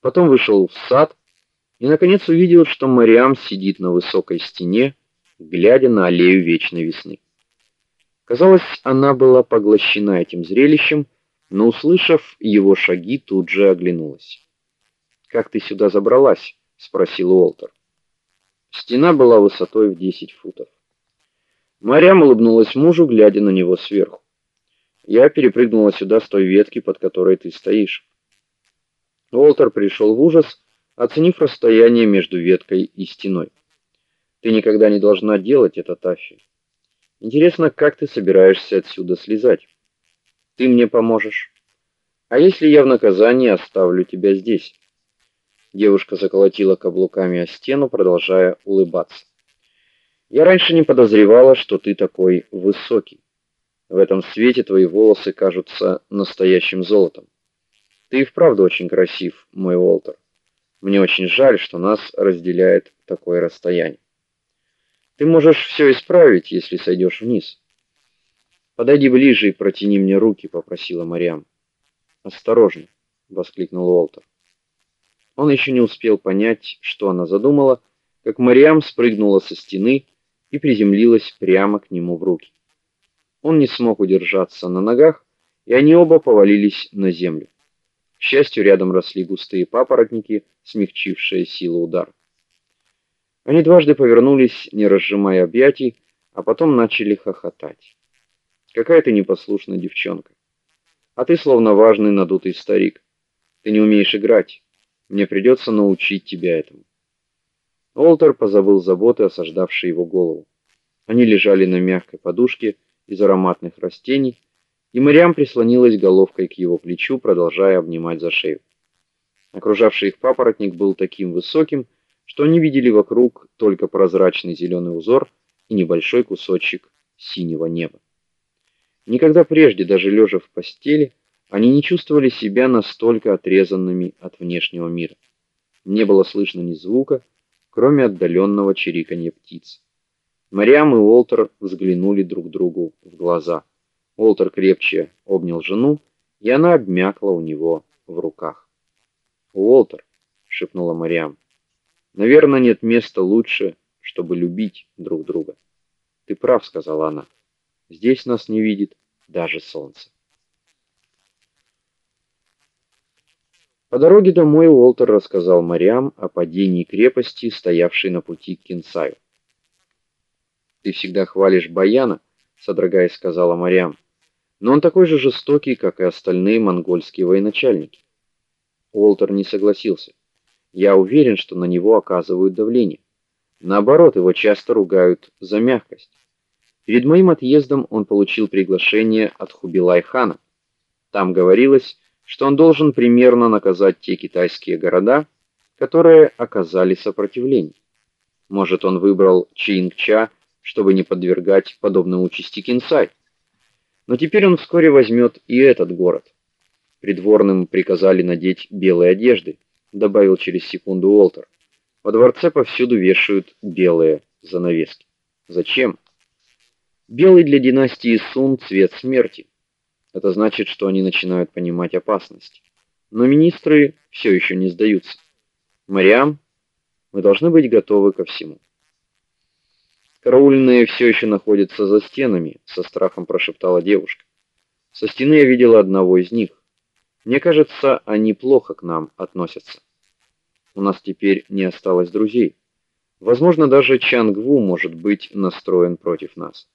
Потом вышел в сад и наконец увидел, что Мариам сидит на высокой стене, глядя на аллею вечной весны. Казалось, она была поглощена этим зрелищем, но услышав его шаги, тут же оглянулась. "Как ты сюда забралась?" спросил Уолтер. Стена была высотой в 10 футов. Мариам улыбнулась мужу, глядя на него сверху. Я перепрыгнула сюда с той ветки, под которой ты стоишь. Уолтер пришел в ужас, оценив расстояние между веткой и стеной. Ты никогда не должна делать это, Таффи. Интересно, как ты собираешься отсюда слезать? Ты мне поможешь. А если я в наказание оставлю тебя здесь? Девушка заколотила каблуками о стену, продолжая улыбаться. Я раньше не подозревала, что ты такой высокий. В этом свете твои волосы кажутся настоящим золотом. Ты и вправду очень красив, мой Уолтер. Мне очень жаль, что нас разделяет такое расстояние. Ты можешь все исправить, если сойдешь вниз. Подойди ближе и протяни мне руки, попросила Мариам. Осторожно, воскликнул Уолтер. Он еще не успел понять, что она задумала, как Мариам спрыгнула со стены и приземлилась прямо к нему в руки. Он не смог удержаться на ногах, и они оба повалились на землю. К счастью, рядом росли густые папоротники, смягчившие силу удара. Они дважды повернулись, не разжимая объятий, а потом начали хохотать. Какая ты непослушная девчонка. А ты словно важный надутый старик. Ты не умеешь играть. Мне придется научить тебя этому. Олтер позабыл заботы, осаждавшие его голову. Они лежали на мягкой подушке из ароматных растений, и Мариам прислонилась головкой к его плечу, продолжая обнимать за шею. Окружавший их папоротник был таким высоким, что они видели вокруг только прозрачный зеленый узор и небольшой кусочек синего неба. Никогда прежде, даже лежа в постели, они не чувствовали себя настолько отрезанными от внешнего мира. Не было слышно ни звука, кроме отдаленного чириканья птиц. Мариам и Уолтер взглянули друг другу в глаза. Уолтер крепче обнял жену, и она обмякла у него в руках. "Уолтер", шепнула Мариам. "Наверное, нет места лучше, чтобы любить друг друга". "Ты прав", сказала она. "Здесь нас не видит даже солнце". По дороге домой Уолтер рассказал Мариам о падении крепости, стоявшей на пути к Кинсаю. Ты всегда хвалишь Баяна, содрогаясь, сказала Мариам. Но он такой же жестокий, как и остальные монгольские военачальники. Уолтер не согласился. Я уверен, что на него оказывают давление. Наоборот, его часто ругают за мягкость. Перед моим отъездом он получил приглашение от Хубилай-хана. Там говорилось, что он должен примерно наказать те китайские города, которые оказали сопротивление. Может, он выбрал Чингча, чтобы не подвергать подобной участи Кинсай. Но теперь он вскоре возьмет и этот город. Придворным приказали надеть белые одежды, добавил через секунду Уолтер. Во дворце повсюду вешают белые занавески. Зачем? Белый для династии Сун цвет смерти. Это значит, что они начинают понимать опасность. Но министры все еще не сдаются. Мариам, мы должны быть готовы ко всему. Караульные все еще находятся за стенами, со страхом прошептала девушка. Со стены я видела одного из них. Мне кажется, они плохо к нам относятся. У нас теперь не осталось друзей. Возможно, даже Чангву может быть настроен против нас.